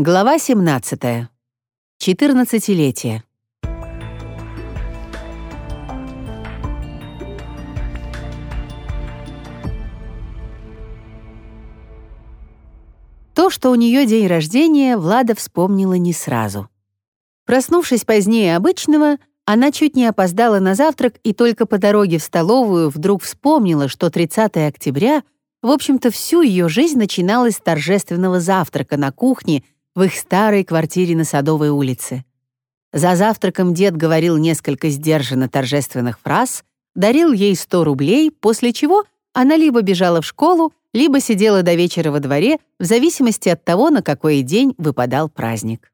Глава 17. 14-летие. То, что у нее день рождения, Влада вспомнила не сразу. Проснувшись позднее обычного, она чуть не опоздала на завтрак и только по дороге в столовую вдруг вспомнила, что 30 октября, в общем-то, всю ее жизнь начиналась с торжественного завтрака на кухне в их старой квартире на Садовой улице. За завтраком дед говорил несколько сдержанно торжественных фраз, дарил ей 100 рублей, после чего она либо бежала в школу, либо сидела до вечера во дворе, в зависимости от того, на какой день выпадал праздник.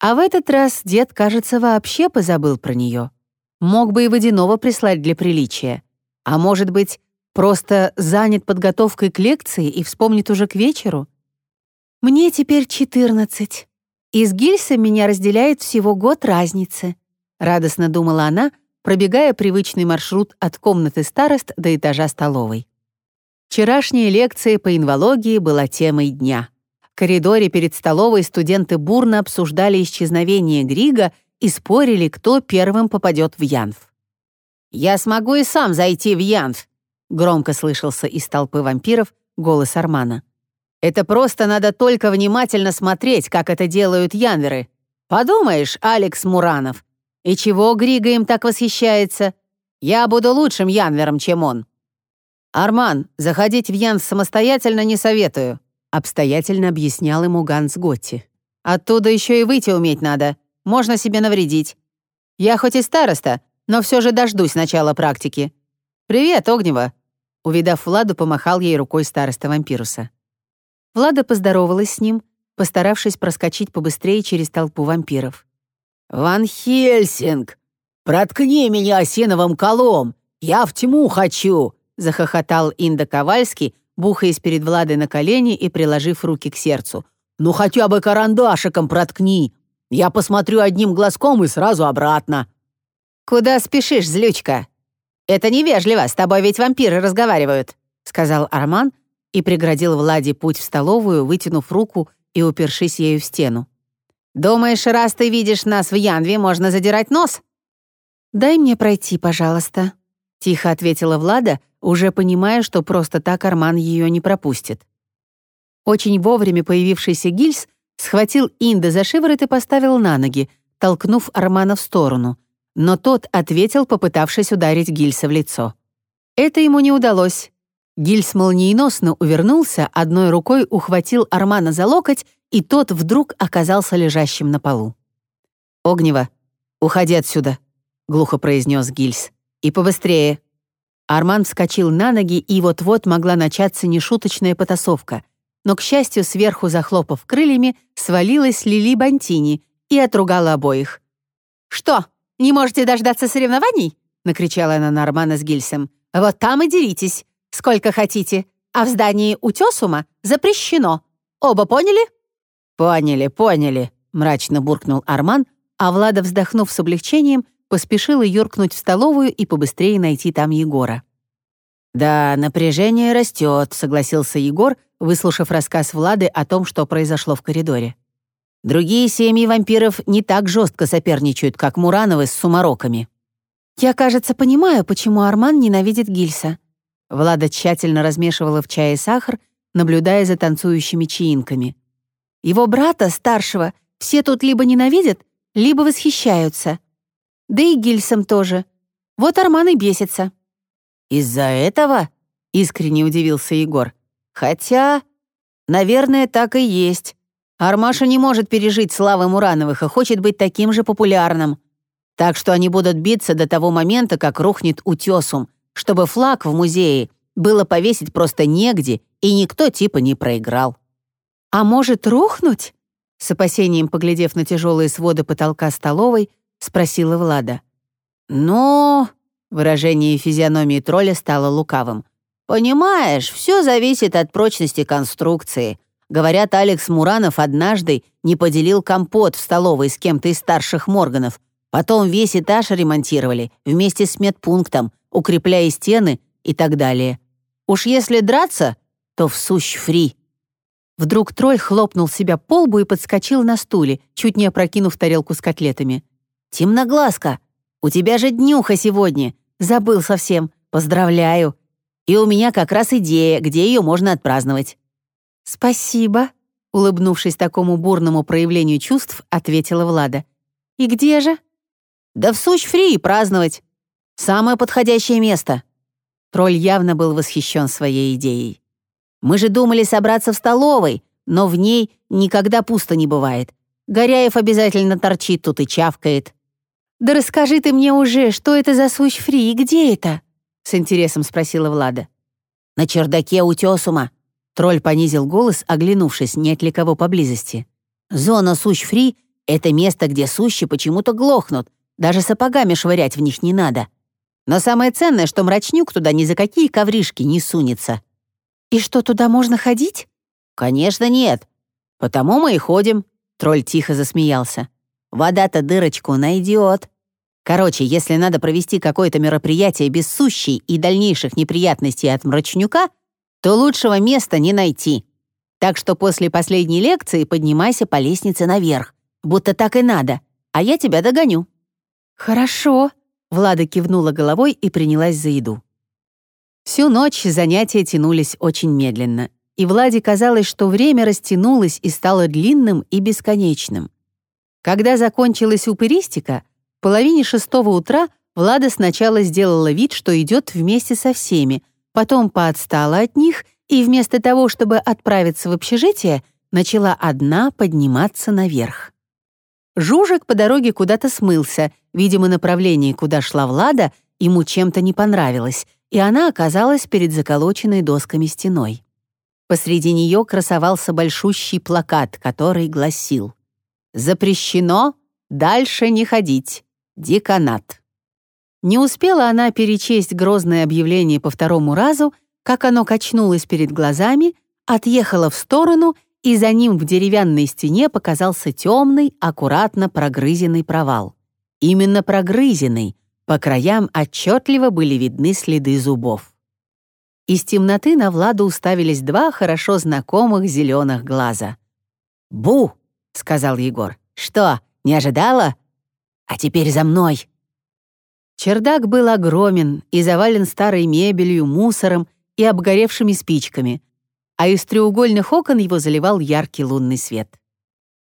А в этот раз дед, кажется, вообще позабыл про нее. Мог бы и водяного прислать для приличия. А может быть, просто занят подготовкой к лекции и вспомнит уже к вечеру? «Мне теперь 14. И с Гильсом меня разделяет всего год разницы», — радостно думала она, пробегая привычный маршрут от комнаты старост до этажа столовой. Вчерашняя лекция по инвологии была темой дня. В коридоре перед столовой студенты бурно обсуждали исчезновение Грига и спорили, кто первым попадет в Янф. «Я смогу и сам зайти в Янф», — громко слышался из толпы вампиров голос Армана. «Это просто надо только внимательно смотреть, как это делают янверы. Подумаешь, Алекс Муранов. И чего Грига им так восхищается? Я буду лучшим янвером, чем он». «Арман, заходить в Янс самостоятельно не советую», обстоятельно объяснял ему Ганс Готти. «Оттуда еще и выйти уметь надо. Можно себе навредить. Я хоть и староста, но все же дождусь начала практики. Привет, Огнева!» Увидав Владу, помахал ей рукой староста вампируса. Влада поздоровалась с ним, постаравшись проскочить побыстрее через толпу вампиров. «Ван Хельсинг, проткни меня осиновым колом! Я в тьму хочу!» — захохотал Инда Ковальский, бухаясь перед Владой на колени и приложив руки к сердцу. «Ну хотя бы карандашиком проткни! Я посмотрю одним глазком и сразу обратно!» «Куда спешишь, злючка? Это невежливо, с тобой ведь вампиры разговаривают», — сказал Арман и преградил Владе путь в столовую, вытянув руку и упершись ею в стену. «Думаешь, раз ты видишь нас в Янве, можно задирать нос?» «Дай мне пройти, пожалуйста», — тихо ответила Влада, уже понимая, что просто так Арман ее не пропустит. Очень вовремя появившийся Гильс схватил Инда за шиворот и поставил на ноги, толкнув Армана в сторону, но тот ответил, попытавшись ударить Гильса в лицо. Это ему не удалось. Гильс молниеносно увернулся, одной рукой ухватил Армана за локоть, и тот вдруг оказался лежащим на полу. «Огнева, уходи отсюда», — глухо произнес Гильс. «И побыстрее». Арман вскочил на ноги, и вот-вот могла начаться нешуточная потасовка. Но, к счастью, сверху захлопав крыльями, свалилась Лили Бантини и отругала обоих. «Что, не можете дождаться соревнований?» — накричала она на Армана с Гильсом. «Вот там и деритесь, сколько хотите. А в здании Утесума запрещено. Оба поняли?» «Поняли, поняли», — мрачно буркнул Арман, а Влада, вздохнув с облегчением, поспешила юркнуть в столовую и побыстрее найти там Егора. «Да, напряжение растет», — согласился Егор, выслушав рассказ Влады о том, что произошло в коридоре. «Другие семьи вампиров не так жестко соперничают, как Мурановы с сумароками». «Я, кажется, понимаю, почему Арман ненавидит Гильса». Влада тщательно размешивала в чае сахар, наблюдая за танцующими чаинками. «Его брата, старшего, все тут либо ненавидят, либо восхищаются. Да и Гильсом тоже. Вот Арман и бесится». «Из-за этого?» — искренне удивился Егор. «Хотя, наверное, так и есть. Армаша не может пережить славы Мурановых и хочет быть таким же популярным. Так что они будут биться до того момента, как рухнет утесум, чтобы флаг в музее было повесить просто негде, и никто типа не проиграл». «А может, рухнуть?» С опасением поглядев на тяжелые своды потолка столовой, спросила Влада. «Ну...» — выражение физиономии тролля стало лукавым. «Понимаешь, все зависит от прочности конструкции. Говорят, Алекс Муранов однажды не поделил компот в столовой с кем-то из старших Морганов. Потом весь этаж ремонтировали вместе с медпунктом, укрепляя стены и так далее. Уж если драться, то в сущ фри». Вдруг тролль хлопнул себя по лбу и подскочил на стуле, чуть не опрокинув тарелку с котлетами. «Темноглазка, у тебя же днюха сегодня. Забыл совсем. Поздравляю. И у меня как раз идея, где ее можно отпраздновать». «Спасибо», — улыбнувшись такому бурному проявлению чувств, ответила Влада. «И где же?» «Да в Сущ-Фри праздновать. Самое подходящее место». Тролль явно был восхищен своей идеей. «Мы же думали собраться в столовой, но в ней никогда пусто не бывает. Горяев обязательно торчит тут и чавкает». «Да расскажи ты мне уже, что это за Сущ-Фри и где это?» — с интересом спросила Влада. «На чердаке у Тесума». Тролль понизил голос, оглянувшись, нет ли кого поблизости. «Зона Сущ-Фри — это место, где сущи почему-то глохнут. Даже сапогами швырять в них не надо. Но самое ценное, что мрачнюк туда ни за какие ковришки не сунется». «И что, туда можно ходить?» «Конечно нет. Потому мы и ходим», — тролль тихо засмеялся. «Вода-то дырочку найдет. Короче, если надо провести какое-то мероприятие без сущей и дальнейших неприятностей от мрачнюка, то лучшего места не найти. Так что после последней лекции поднимайся по лестнице наверх, будто так и надо, а я тебя догоню». «Хорошо», — Влада кивнула головой и принялась за еду. Всю ночь занятия тянулись очень медленно, и Владе казалось, что время растянулось и стало длинным и бесконечным. Когда закончилась упыристика, в половине шестого утра Влада сначала сделала вид, что идет вместе со всеми, потом поотстала от них и вместо того, чтобы отправиться в общежитие, начала одна подниматься наверх. Жужик по дороге куда-то смылся, видимо, направление, куда шла Влада, ему чем-то не понравилось, и она оказалась перед заколоченной досками стеной. Посреди нее красовался большущий плакат, который гласил «Запрещено дальше не ходить. Деканат». Не успела она перечесть грозное объявление по второму разу, как оно качнулось перед глазами, отъехало в сторону, и за ним в деревянной стене показался темный, аккуратно прогрызенный провал. Именно прогрызенный, по краям отчетливо были видны следы зубов. Из темноты на Владу уставились два хорошо знакомых зеленых глаза. «Бу!» — сказал Егор. «Что, не ожидала? А теперь за мной!» Чердак был огромен и завален старой мебелью, мусором и обгоревшими спичками, а из треугольных окон его заливал яркий лунный свет.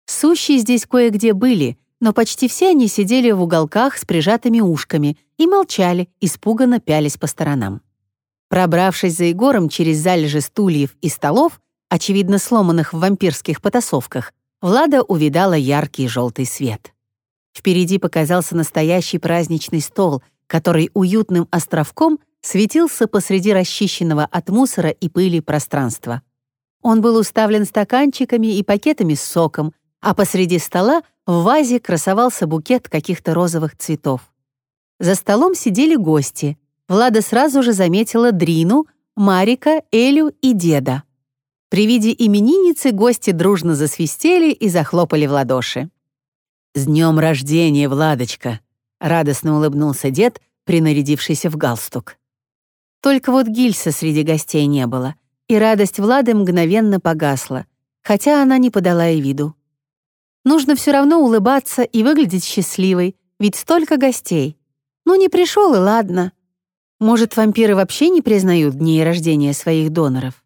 Сущие здесь кое-где были, но почти все они сидели в уголках с прижатыми ушками и молчали, испуганно пялись по сторонам. Пробравшись за Егором через залежи стульев и столов, очевидно сломанных в вампирских потасовках, Влада увидала яркий желтый свет. Впереди показался настоящий праздничный стол, который уютным островком светился посреди расчищенного от мусора и пыли пространства. Он был уставлен стаканчиками и пакетами с соком, а посреди стола в вазе красовался букет каких-то розовых цветов. За столом сидели гости. Влада сразу же заметила Дрину, Марика, Элю и деда. При виде именинницы гости дружно засвистели и захлопали в ладоши. «С днем рождения, Владочка!» — радостно улыбнулся дед, принарядившийся в галстук. Только вот Гильса среди гостей не было, и радость Влады мгновенно погасла, хотя она не подала и виду. Нужно все равно улыбаться и выглядеть счастливой, ведь столько гостей. Ну, не пришел и ладно. Может, вампиры вообще не признают дней рождения своих доноров?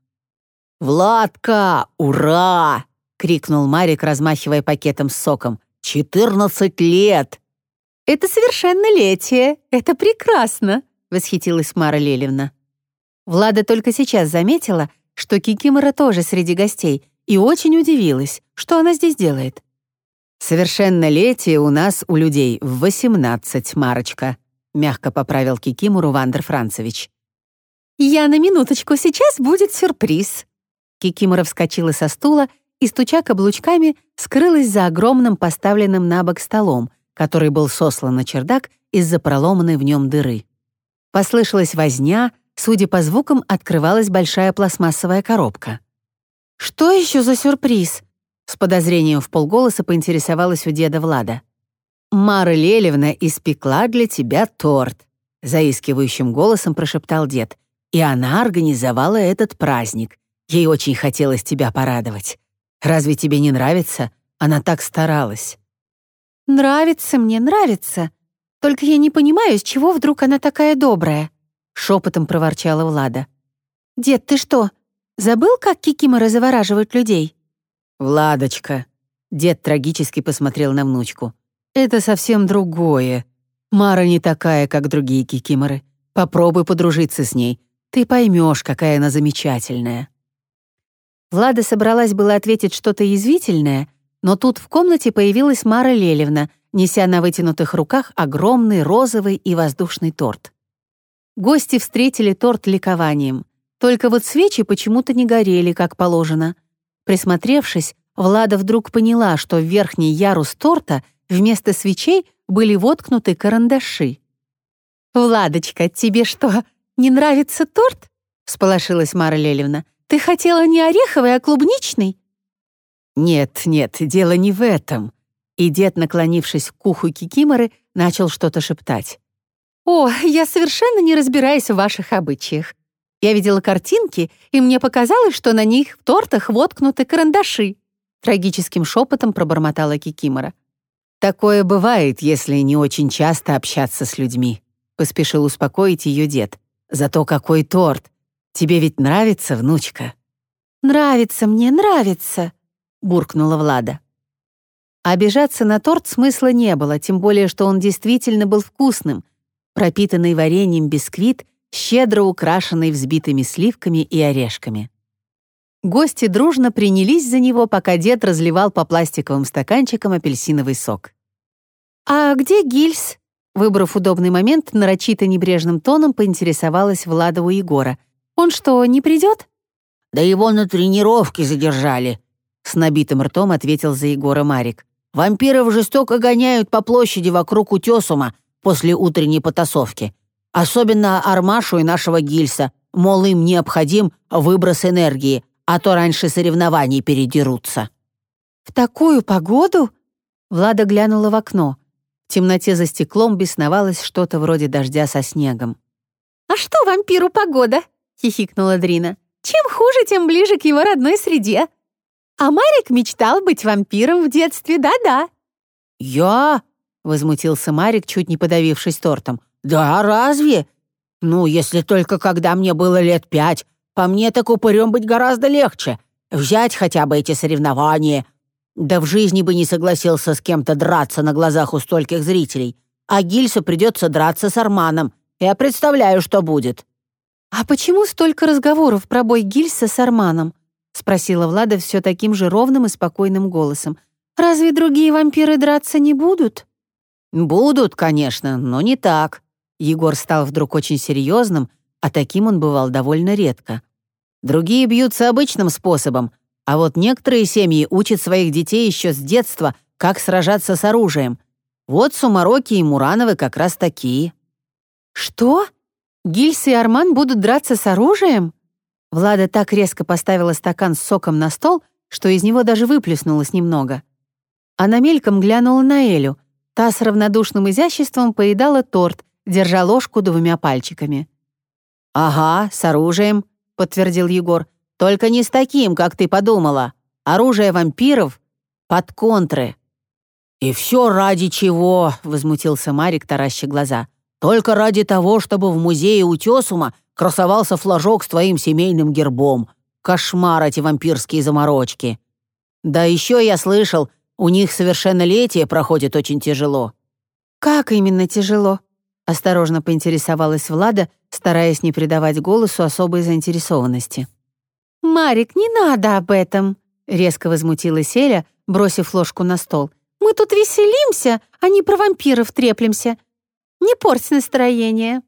«Владка, ура!» — крикнул Марик, размахивая пакетом с соком. «Четырнадцать лет!» «Это совершеннолетие! Это прекрасно!» — восхитилась Мара Лелевна. Влада только сейчас заметила, что Кикимора тоже среди гостей, и очень удивилась, что она здесь делает. «Совершеннолетие у нас, у людей, в восемнадцать, Марочка», мягко поправил Кикимору Вандер Францевич. «Я на минуточку, сейчас будет сюрприз». Кикимора вскочила со стула и, стуча каблучками, скрылась за огромным поставленным на бок столом, который был сослан на чердак из-за проломанной в нем дыры. Послышалась возня, судя по звукам, открывалась большая пластмассовая коробка. «Что еще за сюрприз?» С подозрением в полголоса поинтересовалась у деда Влада. «Мара Лелевна испекла для тебя торт», — заискивающим голосом прошептал дед. «И она организовала этот праздник. Ей очень хотелось тебя порадовать. Разве тебе не нравится? Она так старалась». «Нравится мне, нравится. Только я не понимаю, с чего вдруг она такая добрая», — шепотом проворчала Влада. «Дед, ты что, забыл, как кикиморы завораживают людей?» «Владочка», — дед трагически посмотрел на внучку, «это совсем другое. Мара не такая, как другие кикиморы. Попробуй подружиться с ней. Ты поймешь, какая она замечательная». Влада собралась было ответить что-то язвительное, но тут в комнате появилась Мара Лелевна, неся на вытянутых руках огромный розовый и воздушный торт. Гости встретили торт ликованием. Только вот свечи почему-то не горели, как положено. Присмотревшись, Влада вдруг поняла, что в верхний ярус торта вместо свечей были воткнуты карандаши. «Владочка, тебе что, не нравится торт?» — всполошилась Мара Лелевна. «Ты хотела не ореховый, а клубничный?» «Нет, нет, дело не в этом». И дед, наклонившись к уху Кикиморы, начал что-то шептать. «О, я совершенно не разбираюсь в ваших обычаях. Я видела картинки, и мне показалось, что на них в тортах воткнуты карандаши». Трагическим шепотом пробормотала Кикимора. «Такое бывает, если не очень часто общаться с людьми», — поспешил успокоить ее дед. «Зато какой торт! Тебе ведь нравится, внучка?» «Нравится мне, нравится», буркнула Влада. Обижаться на торт смысла не было, тем более, что он действительно был вкусным, пропитанный вареньем бисквит, щедро украшенный взбитыми сливками и орешками. Гости дружно принялись за него, пока дед разливал по пластиковым стаканчикам апельсиновый сок. «А где Гильс?» Выбрав удобный момент, нарочито небрежным тоном поинтересовалась Влада у Егора. «Он что, не придет?» «Да его на тренировке задержали», с набитым ртом ответил за Егора Марик. «Вампиров жестоко гоняют по площади вокруг Утесума после утренней потасовки. Особенно Армашу и нашего Гильса, мол, им необходим выброс энергии, а то раньше соревнований передерутся». «В такую погоду?» Влада глянула в окно. В темноте за стеклом бесновалось что-то вроде дождя со снегом. «А что вампиру погода?» — хихикнула Дрина. «Чем хуже, тем ближе к его родной среде. А Марик мечтал быть вампиром в детстве, да-да». «Я?» — возмутился Марик, чуть не подавившись тортом. «Да, разве? Ну, если только когда мне было лет пять, по мне так упырем быть гораздо легче. Взять хотя бы эти соревнования. Да в жизни бы не согласился с кем-то драться на глазах у стольких зрителей. А Гильсу придется драться с Арманом. Я представляю, что будет». «А почему столько разговоров про бой Гильса с Арманом?» — спросила Влада все таким же ровным и спокойным голосом. «Разве другие вампиры драться не будут?» «Будут, конечно, но не так». Егор стал вдруг очень серьезным, а таким он бывал довольно редко. Другие бьются обычным способом, а вот некоторые семьи учат своих детей еще с детства, как сражаться с оружием. Вот Сумароки и Мурановы как раз такие. «Что? Гильс и Арман будут драться с оружием?» Влада так резко поставила стакан с соком на стол, что из него даже выплеснулось немного. Она мельком глянула на Элю. Та с равнодушным изяществом поедала торт, держа ложку двумя пальчиками. «Ага, с оружием», — подтвердил Егор. «Только не с таким, как ты подумала. Оружие вампиров под контры». «И все ради чего?» — возмутился Марик, тараща глаза. «Только ради того, чтобы в музее Утесума красовался флажок с твоим семейным гербом. Кошмар эти вампирские заморочки. Да еще я слышал, у них совершеннолетие проходит очень тяжело». «Как именно тяжело?» — осторожно поинтересовалась Влада, стараясь не придавать голосу особой заинтересованности. «Марик, не надо об этом!» — резко возмутилась Эля, бросив ложку на стол. «Мы тут веселимся, а не про вампиров треплемся. Не порть настроение!»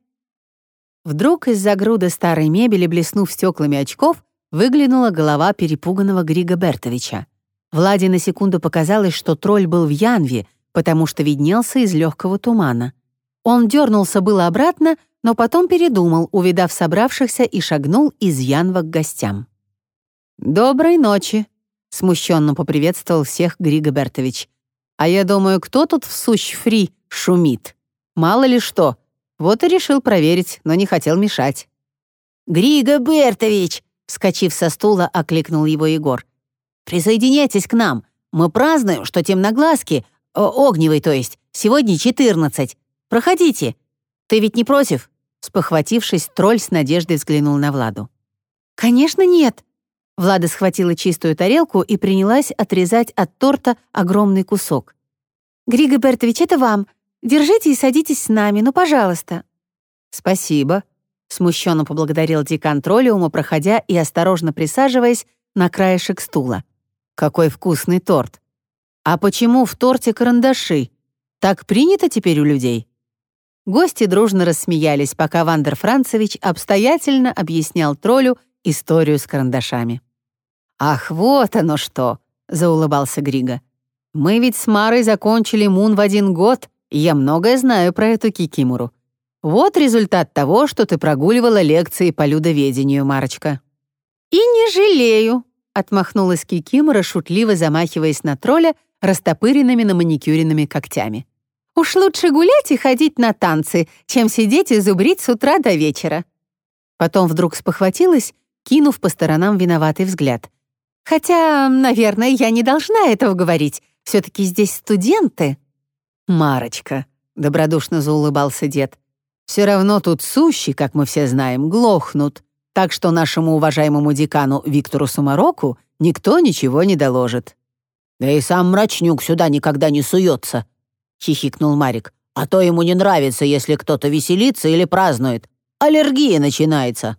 Вдруг из-за груды старой мебели, блеснув стеклами очков, выглянула голова перепуганного Грига Бертовича. Владе на секунду показалось, что тролль был в Янве, потому что виднелся из легкого тумана. Он дернулся было обратно, но потом передумал, увидав собравшихся, и шагнул из Янва к гостям. «Доброй ночи», — смущенно поприветствовал всех Григо Бертович. «А я думаю, кто тут в сущ фри шумит? Мало ли что, вот и решил проверить, но не хотел мешать. «Григо Бертович, вскочив со стула, окликнул его Егор. «Присоединяйтесь к нам. Мы празднуем, что темноглазки, о, огневый, то есть, сегодня 14. Проходите. Ты ведь не против?» Спохватившись, тролль с надеждой взглянул на Владу. «Конечно нет!» Влада схватила чистую тарелку и принялась отрезать от торта огромный кусок. «Григо Бертович, это вам. Держите и садитесь с нами, ну, пожалуйста». «Спасибо», — смущенно поблагодарил декан троллиума, проходя и осторожно присаживаясь на краешек стула. «Какой вкусный торт! А почему в торте карандаши? Так принято теперь у людей?» Гости дружно рассмеялись, пока Вандер Францевич обстоятельно объяснял троллю историю с карандашами. «Ах, вот оно что!» — заулыбался Грига. «Мы ведь с Марой закончили Мун в один год, я многое знаю про эту кикимору. Вот результат того, что ты прогуливала лекции по людоведению, Марочка». «И не жалею», — отмахнулась Кикимора, шутливо замахиваясь на тролля растопыренными на маникюренными когтями. «Уж лучше гулять и ходить на танцы, чем сидеть и зубрить с утра до вечера». Потом вдруг спохватилась, кинув по сторонам виноватый взгляд. «Хотя, наверное, я не должна этого говорить. все таки здесь студенты». «Марочка», — добродушно заулыбался дед, «все равно тут сущи, как мы все знаем, глохнут, так что нашему уважаемому декану Виктору Сумароку никто ничего не доложит». «Да и сам мрачнюк сюда никогда не суется», — хихикнул Марик. «А то ему не нравится, если кто-то веселится или празднует. Аллергия начинается».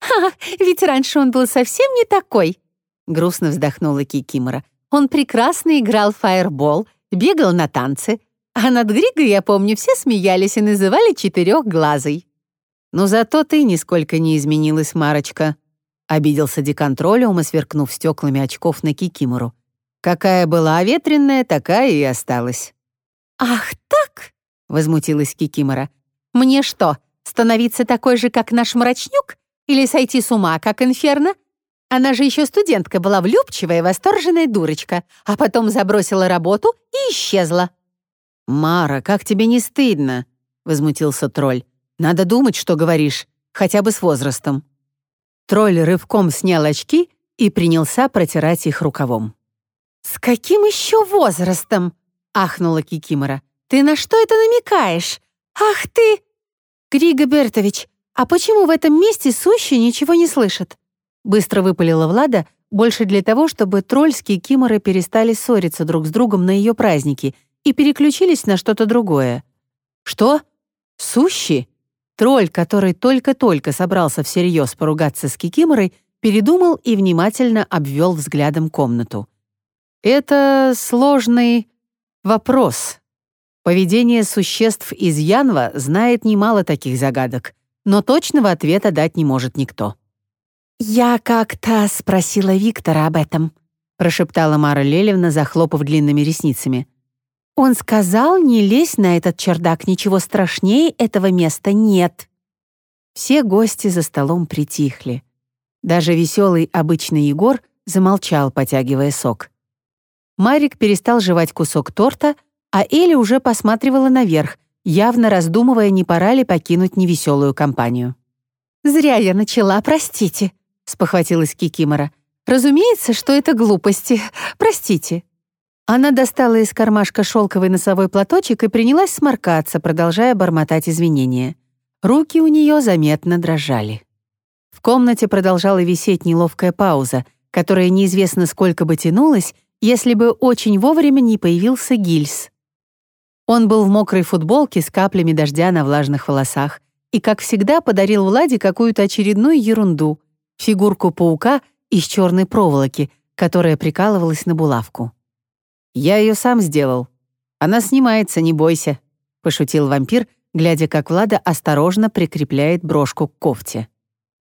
«Ха, ведь раньше он был совсем не такой», — грустно вздохнула Кикимора. «Он прекрасно играл в фаербол, бегал на танцы, а над Григой, я помню, все смеялись и называли четырехглазой. «Но зато ты нисколько не изменилась, Марочка», — обиделся декан троллиума, сверкнув стеклами очков на Кикимору. «Какая была ветренная, такая и осталась». «Ах так?» — возмутилась Кикимора. «Мне что, становиться такой же, как наш мрачнюк? Или сойти с ума, как инферно? Она же еще студентка была влюбчивая, восторженная дурочка, а потом забросила работу и исчезла. «Мара, как тебе не стыдно?» — возмутился тролль. «Надо думать, что говоришь, хотя бы с возрастом». Тролль рывком снял очки и принялся протирать их рукавом. «С каким еще возрастом?» — ахнула Кикимора. «Ты на что это намекаешь? Ах ты!» «Григо Бертович, а почему в этом месте сущий ничего не слышит?» Быстро выпалила Влада, больше для того, чтобы тролльские киморы перестали ссориться друг с другом на ее праздники — и переключились на что-то другое. «Что? Сущи?» Тролль, который только-только собрался всерьез поругаться с Кикиморой, передумал и внимательно обвел взглядом комнату. «Это сложный вопрос. Поведение существ из Янва знает немало таких загадок, но точного ответа дать не может никто». «Я как-то спросила Виктора об этом», прошептала Мара Лелевна, захлопав длинными ресницами. Он сказал, не лезь на этот чердак, ничего страшнее этого места нет. Все гости за столом притихли. Даже веселый обычный Егор замолчал, потягивая сок. Марик перестал жевать кусок торта, а Эля уже посматривала наверх, явно раздумывая, не пора ли покинуть невеселую компанию. «Зря я начала, простите», — спохватилась Кикимора. «Разумеется, что это глупости. Простите». Она достала из кармашка шелковый носовой платочек и принялась сморкаться, продолжая бормотать извинения. Руки у нее заметно дрожали. В комнате продолжала висеть неловкая пауза, которая неизвестно сколько бы тянулась, если бы очень вовремя не появился Гильс. Он был в мокрой футболке с каплями дождя на влажных волосах и, как всегда, подарил Владе какую-то очередную ерунду — фигурку паука из черной проволоки, которая прикалывалась на булавку. «Я ее сам сделал. Она снимается, не бойся», — пошутил вампир, глядя, как Влада осторожно прикрепляет брошку к кофте.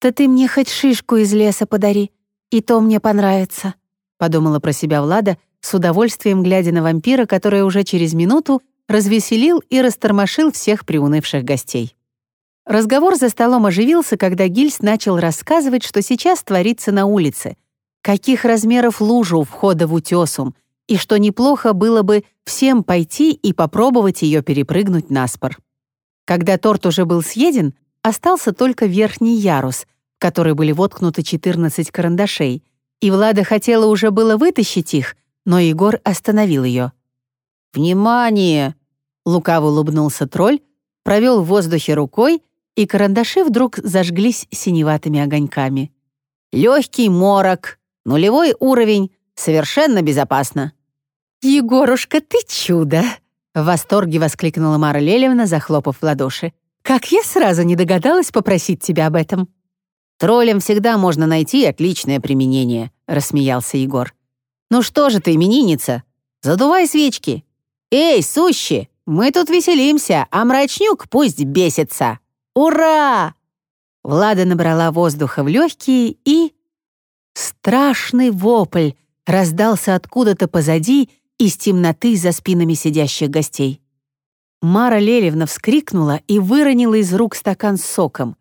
«Да ты мне хоть шишку из леса подари, и то мне понравится», — подумала про себя Влада, с удовольствием глядя на вампира, который уже через минуту развеселил и растормошил всех приунывших гостей. Разговор за столом оживился, когда Гильс начал рассказывать, что сейчас творится на улице, каких размеров лужа у входа в утесум — и что неплохо было бы всем пойти и попробовать ее перепрыгнуть на спор. Когда торт уже был съеден, остался только верхний ярус, в которой были воткнуты 14 карандашей, и Влада хотела уже было вытащить их, но Егор остановил ее. «Внимание!» — лукаво улыбнулся тролль, провел в воздухе рукой, и карандаши вдруг зажглись синеватыми огоньками. «Легкий морок, нулевой уровень, совершенно безопасно». «Егорушка, ты чудо!» — в восторге воскликнула Мара Лелевна, захлопав в ладоши. «Как я сразу не догадалась попросить тебя об этом!» «Троллям всегда можно найти отличное применение», — рассмеялся Егор. «Ну что же ты, именинница? Задувай свечки. Эй, сущи, мы тут веселимся, а мрачнюк пусть бесится. Ура!» Влада набрала воздуха в легкие и... Страшный вопль раздался откуда-то позади из темноты за спинами сидящих гостей. Мара Лелевна вскрикнула и выронила из рук стакан с соком.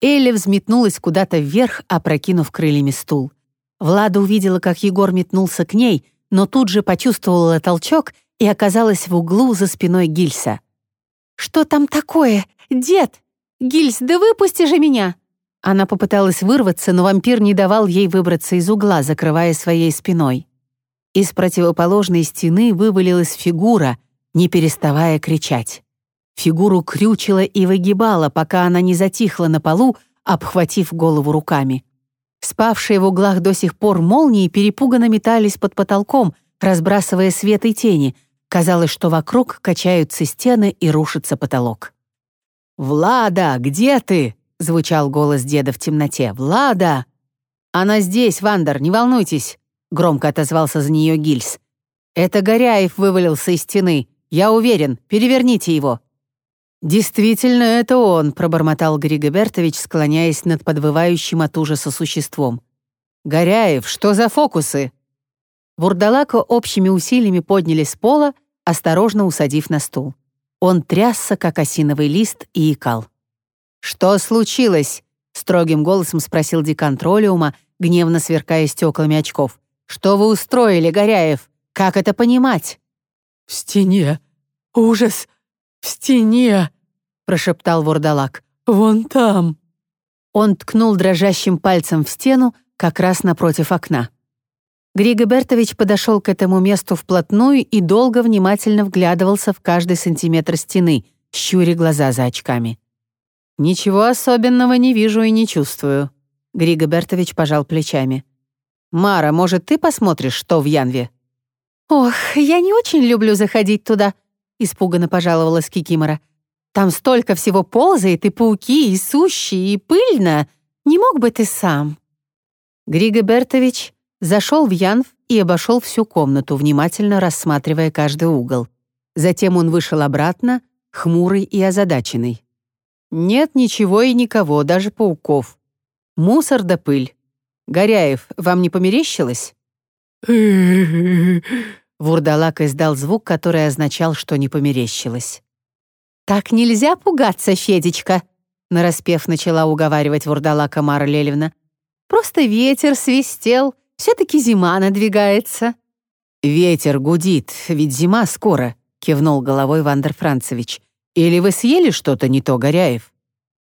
Элли взметнулась куда-то вверх, опрокинув крыльями стул. Влада увидела, как Егор метнулся к ней, но тут же почувствовала толчок и оказалась в углу за спиной Гильса. «Что там такое? Дед! Гильс, да выпусти же меня!» Она попыталась вырваться, но вампир не давал ей выбраться из угла, закрывая своей спиной. Из противоположной стены вывалилась фигура, не переставая кричать. Фигуру крючила и выгибала, пока она не затихла на полу, обхватив голову руками. Спавшие в углах до сих пор молнии перепуганно метались под потолком, разбрасывая свет и тени. Казалось, что вокруг качаются стены и рушится потолок. «Влада, где ты?» — звучал голос деда в темноте. «Влада!» «Она здесь, Вандер, не волнуйтесь!» — громко отозвался за нее Гильс. «Это Горяев вывалился из стены. Я уверен, переверните его». «Действительно, это он», — пробормотал Григо Бертович, склоняясь над подвывающим от ужаса существом. «Горяев, что за фокусы?» Вурдалака общими усилиями подняли с пола, осторожно усадив на стул. Он трясся, как осиновый лист, и икал. «Что случилось?» — строгим голосом спросил декан Троллиума, гневно сверкая стеклами очков. «Что вы устроили, Горяев? Как это понимать?» «В стене. Ужас!» «В стене!» — прошептал Вурдалак. «Вон там!» Он ткнул дрожащим пальцем в стену, как раз напротив окна. Григо Бертович подошел к этому месту вплотную и долго внимательно вглядывался в каждый сантиметр стены, щуря глаза за очками. «Ничего особенного не вижу и не чувствую», — Григо Бертович пожал плечами. «Мара, может, ты посмотришь, что в Янве?» «Ох, я не очень люблю заходить туда», — испуганно пожаловалась Кикимора. «Там столько всего ползает, и пауки, и сущи, и пыльно. Не мог бы ты сам?» Григо Бертович зашел в Янв и обошел всю комнату, внимательно рассматривая каждый угол. Затем он вышел обратно, хмурый и озадаченный. «Нет ничего и никого, даже пауков. Мусор да пыль. Горяев, вам не померещилось?» Вурдалак издал звук, который означал, что не померещилось. «Так нельзя пугаться, Федечка!» нараспев начала уговаривать Вурдалака Мара Лелевна. «Просто ветер свистел, все-таки зима надвигается». «Ветер гудит, ведь зима скоро», — кивнул головой Вандер Францевич. «Или вы съели что-то не то, Горяев?»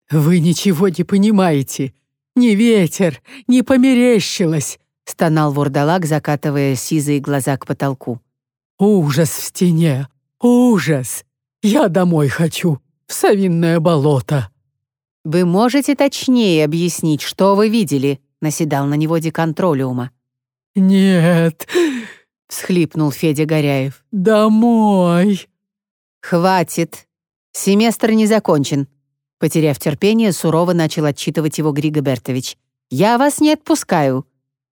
«Вы ничего не понимаете. Не ветер, не померещилось стонал вурдалак, закатывая сизые глаза к потолку. «Ужас в стене! Ужас! Я домой хочу, в совинное болото!» «Вы можете точнее объяснить, что вы видели?» — наседал на него деконтролиума. «Нет!» — всхлипнул Федя Горяев. «Домой!» «Хватит! Семестр не закончен!» Потеряв терпение, сурово начал отчитывать его Григо Бертович. «Я вас не отпускаю.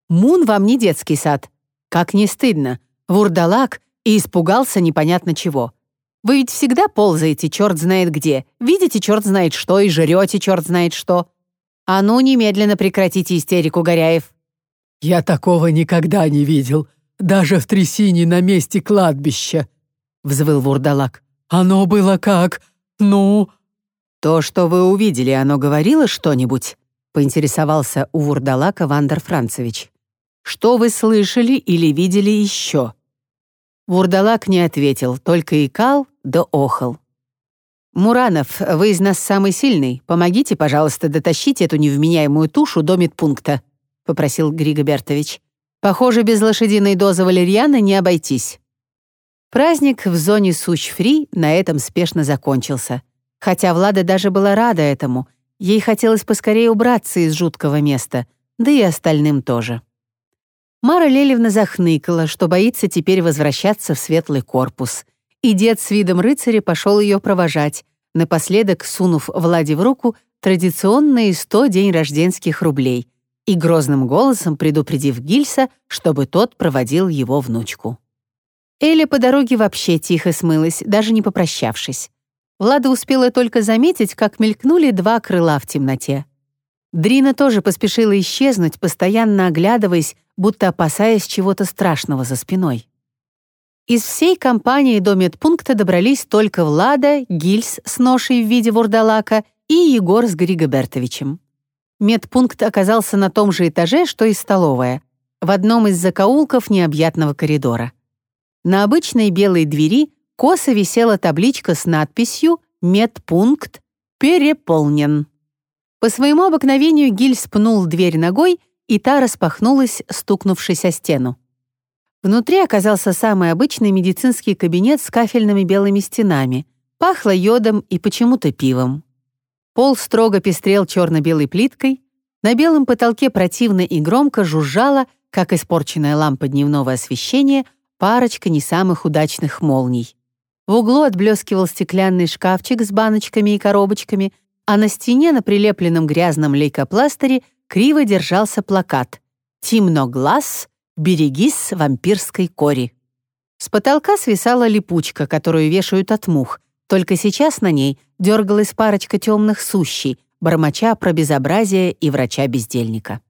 Мун вам не детский сад. Как не стыдно. Вурдалак и испугался непонятно чего. Вы ведь всегда ползаете черт знает где, видите черт знает что и жрете черт знает что. А ну, немедленно прекратите истерику, Горяев. Я такого никогда не видел, даже в трясине на месте кладбища, взвыл Вурдалак. Оно было как, ну... То, что вы увидели, оно говорило что-нибудь? Поинтересовался у Вурдалака Вандер Францевич. Что вы слышали или видели еще?» Вурдалак не ответил, только икал да охал. «Муранов, вы из нас самый сильный. Помогите, пожалуйста, дотащить эту невменяемую тушу до медпункта», — попросил Григобертович. «Похоже, без лошадиной дозы валерьяны не обойтись». Праздник в зоне Суч-Фри на этом спешно закончился. Хотя Влада даже была рада этому. Ей хотелось поскорее убраться из жуткого места, да и остальным тоже. Мара Лелевна захныкала, что боится теперь возвращаться в светлый корпус. И дед с видом рыцаря пошел ее провожать, напоследок сунув Владе в руку традиционные сто день рожденских рублей и грозным голосом предупредив Гильса, чтобы тот проводил его внучку. Эля по дороге вообще тихо смылась, даже не попрощавшись. Влада успела только заметить, как мелькнули два крыла в темноте. Дрина тоже поспешила исчезнуть, постоянно оглядываясь, будто опасаясь чего-то страшного за спиной. Из всей компании до медпункта добрались только Влада, Гильс с ношей в виде вурдалака и Егор с Григобертовичем. Медпункт оказался на том же этаже, что и столовая, в одном из закоулков необъятного коридора. На обычной белой двери косо висела табличка с надписью «Медпункт переполнен». По своему обыкновению Гильс пнул дверь ногой, и та распахнулась, стукнувшись о стену. Внутри оказался самый обычный медицинский кабинет с кафельными белыми стенами. Пахло йодом и почему-то пивом. Пол строго пестрел черно-белой плиткой, на белом потолке противно и громко жужжала, как испорченная лампа дневного освещения — парочка не самых удачных молний. В углу отблескивал стеклянный шкафчик с баночками и коробочками, а на стене на прилепленном грязном лейкопластыре криво держался плакат «Темно глаз, берегись вампирской кори». С потолка свисала липучка, которую вешают от мух, только сейчас на ней дергалась парочка темных сущий, бормоча про безобразие и врача-бездельника.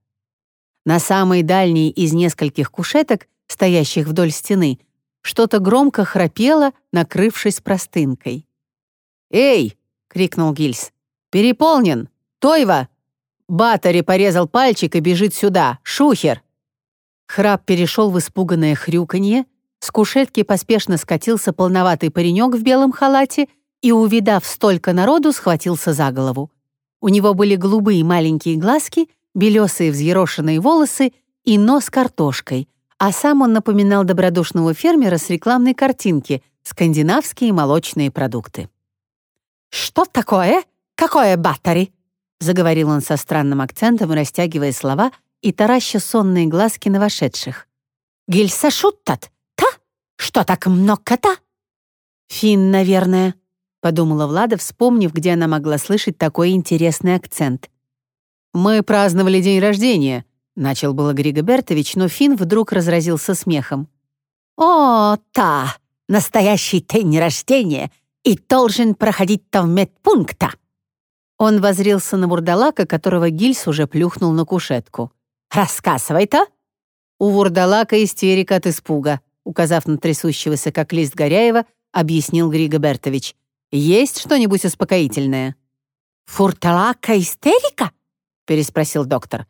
На самой дальней из нескольких кушеток стоящих вдоль стены, что-то громко храпело, накрывшись простынкой. «Эй!» — крикнул Гильс. «Переполнен! Тойва!» Батари порезал пальчик и бежит сюда. Шухер!» Храп перешел в испуганное хрюканье, с кушетки поспешно скатился полноватый паренек в белом халате и, увидав столько народу, схватился за голову. У него были голубые маленькие глазки, белесые взъерошенные волосы и нос картошкой — а сам он напоминал добродушного фермера с рекламной картинки «Скандинавские молочные продукты». «Что такое? Какое баттери?» заговорил он со странным акцентом, растягивая слова и тараща сонные глазки на вошедших. «Гильса шуттат? Та? Что так много-то?» «Фин, наверное», — подумала Влада, вспомнив, где она могла слышать такой интересный акцент. «Мы праздновали день рождения», Начал было Григо Бертович, но Финн вдруг разразился смехом. «О, та! Настоящий день рождения! И должен проходить там медпункта!» Он возрился на вурдалака, которого Гильс уже плюхнул на кушетку. «Рассказывай-то!» У вурдалака истерика от испуга, указав на трясущегося, как лист Горяева, объяснил Григо Бертович. «Есть что-нибудь успокоительное?» «Фурталака истерика?» переспросил доктор.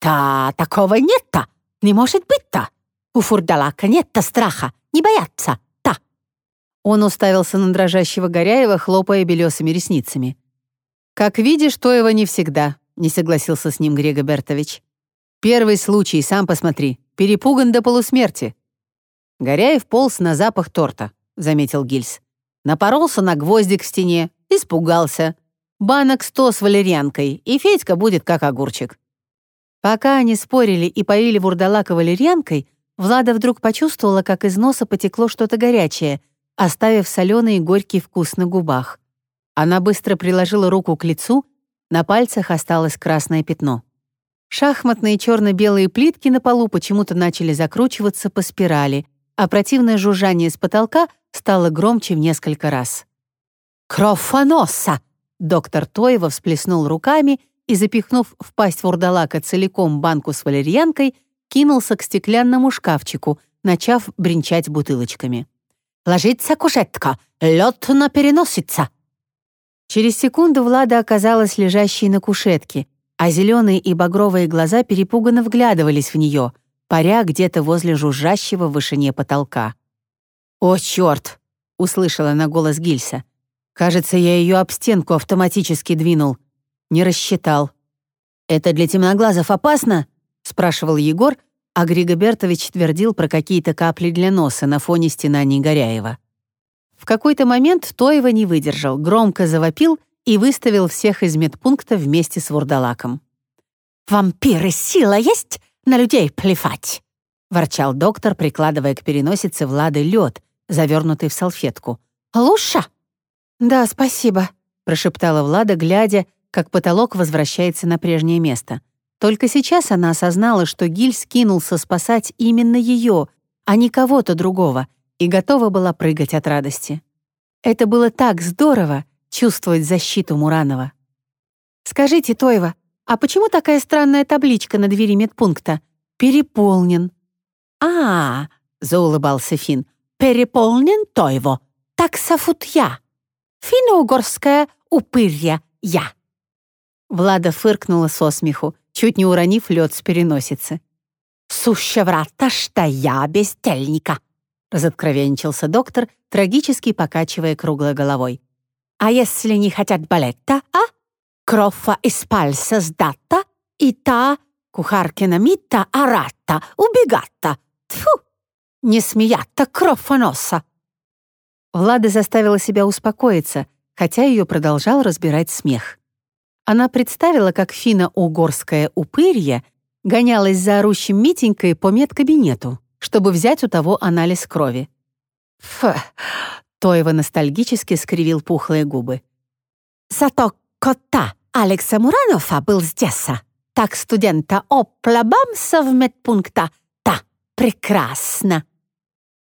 «Та, такого нет-то! Не может быть-то! У фурдалака нет-то страха, не бояться, та!» Он уставился на дрожащего Горяева, хлопая белесыми ресницами. «Как видишь, то его не всегда», — не согласился с ним Грего Бертович. «Первый случай, сам посмотри, перепуган до полусмерти». Горяев полз на запах торта, — заметил Гильс. Напоролся на гвоздик в стене, испугался. Банок сто с валерьянкой, и Федька будет как огурчик. Пока они спорили и поили вурдалака валерьянкой, Влада вдруг почувствовала, как из носа потекло что-то горячее, оставив соленый и горький вкус на губах. Она быстро приложила руку к лицу, на пальцах осталось красное пятно. Шахматные черно-белые плитки на полу почему-то начали закручиваться по спирали, а противное жужжание с потолка стало громче в несколько раз. «Крофаноса!» Доктор Тоева всплеснул руками и, запихнув в пасть вурдалака целиком банку с валерьянкой, кинулся к стеклянному шкафчику, начав бренчать бутылочками. «Ложится кушетка! Лед на переносица!» Через секунду Влада оказалась лежащей на кушетке, а зеленые и багровые глаза перепуганно вглядывались в нее, паря где-то возле жужжащего в вышине потолка. «О, черт!» — услышала на голос Гильса. Кажется, я ее об стенку автоматически двинул. Не рассчитал. «Это для темноглазов опасно?» — спрашивал Егор, а Григобертович твердил про какие-то капли для носа на фоне стенаний Горяева. В какой-то момент Тоева не выдержал, громко завопил и выставил всех из медпункта вместе с вурдалаком. «Вампиры сила есть на людей плевать!» — ворчал доктор, прикладывая к переносице Влады лед, завернутый в салфетку. «Лучше?» «Да, спасибо», — прошептала Влада, глядя, как потолок возвращается на прежнее место. Только сейчас она осознала, что Гиль скинулся спасать именно ее, а не кого-то другого, и готова была прыгать от радости. Это было так здорово — чувствовать защиту Муранова. «Скажите, Тойва, а почему такая странная табличка на двери медпункта? Переполнен». «А, — заулыбался Фин, — переполнен Тойво, так сафут я. Финно-угорская упырья я». Влада фыркнула со смеху, чуть не уронив лед с переносицы. «Суща врата, что я бездельника», — разоткровенничался доктор, трагически покачивая круглой головой. «А если не хотят балета, а? Крофа из пальца сдата, и та кухаркина мита арата, убегата. Тфу! Не смеята крофа носа!» Влада заставила себя успокоиться, хотя ее продолжал разбирать смех. Она представила, как финно-угорская упырья гонялась за орущим Митенькой по медкабинету, чтобы взять у того анализ крови. Фу! Тоева ностальгически скривил пухлые губы. «Зато кота Алекса Муранова был здесь, так студента Опла-Бамса в медпункта. Да, прекрасно!»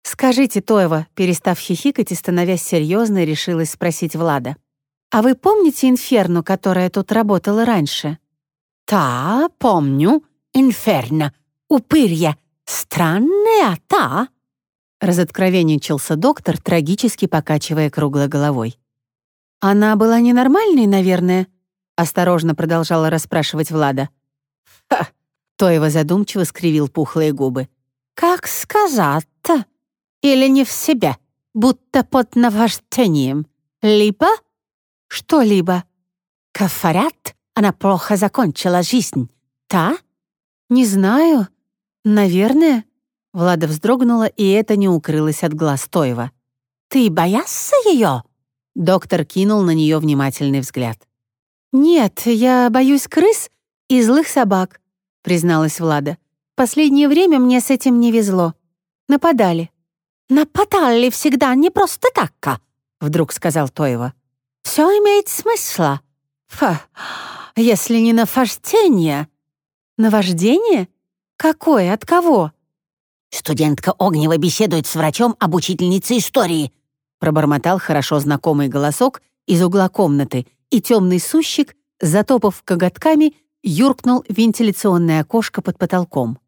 «Скажите, Тоева», перестав хихикать и становясь серьезной, решилась спросить Влада. «А вы помните инферну, которая тут работала раньше?» «Та, помню. Инферно. Упырья. Странная та?» Разоткровенничался доктор, трагически покачивая круглой головой. «Она была ненормальной, наверное?» Осторожно продолжала расспрашивать Влада. «Ха!» Тоева задумчиво скривил пухлые губы. «Как сказать-то?» Или не в себе, будто под наваждением. Либо... Что-либо. Говорят, она плохо закончила жизнь. Та? Не знаю. Наверное. Влада вздрогнула, и это не укрылось от глаз Тоева. «Ты боялся ее?» Доктор кинул на нее внимательный взгляд. «Нет, я боюсь крыс и злых собак», — призналась Влада. «Последнее время мне с этим не везло. Нападали». «Нападали всегда не просто так», — вдруг сказал Тоева. «Все имеет смысл. Фа, если не наваждение». «Наваждение? Какое? От кого?» «Студентка Огнева беседует с врачом об учительнице истории», пробормотал хорошо знакомый голосок из угла комнаты, и темный сущик, затопав коготками, юркнул в вентиляционное окошко под потолком.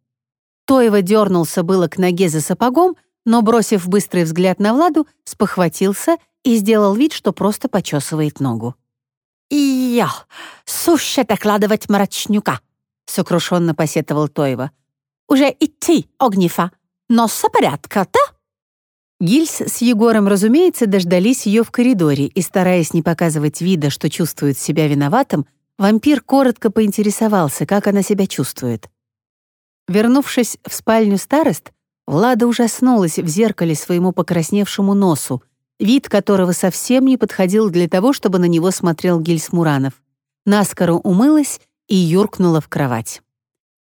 Тоева дернулся было к ноге за сапогом, но, бросив быстрый взгляд на Владу, спохватился и сделал вид, что просто почесывает ногу. «Я, суще докладывать мрачнюка», — сокрушенно посетовал Тоева. «Уже идти, Огнифа, но со порядка, да?» Гильс с Егором, разумеется, дождались ее в коридоре, и, стараясь не показывать вида, что чувствует себя виноватым, вампир коротко поинтересовался, как она себя чувствует. Вернувшись в спальню старост, Влада ужаснулась в зеркале своему покрасневшему носу, вид которого совсем не подходил для того, чтобы на него смотрел Гильс Муранов. Наскоро умылась и юркнула в кровать.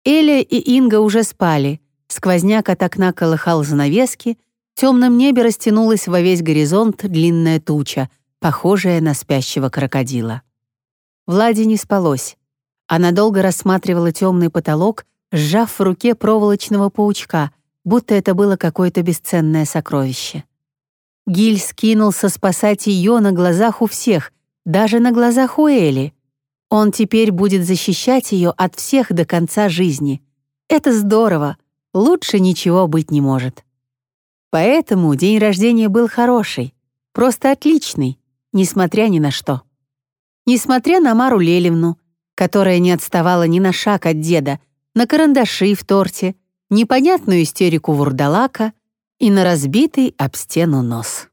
Эля и Инга уже спали, сквозняк от окна колыхал занавески, в темном небе растянулась во весь горизонт длинная туча, похожая на спящего крокодила. Владе не спалось. Она долго рассматривала темный потолок, сжав в руке проволочного паучка — будто это было какое-то бесценное сокровище. Гиль скинулся спасать ее на глазах у всех, даже на глазах у Эли. Он теперь будет защищать ее от всех до конца жизни. Это здорово, лучше ничего быть не может. Поэтому день рождения был хороший, просто отличный, несмотря ни на что. Несмотря на Мару Лелевну, которая не отставала ни на шаг от деда, на карандаши в торте — непонятную истерику вурдалака и на разбитый об стену нос.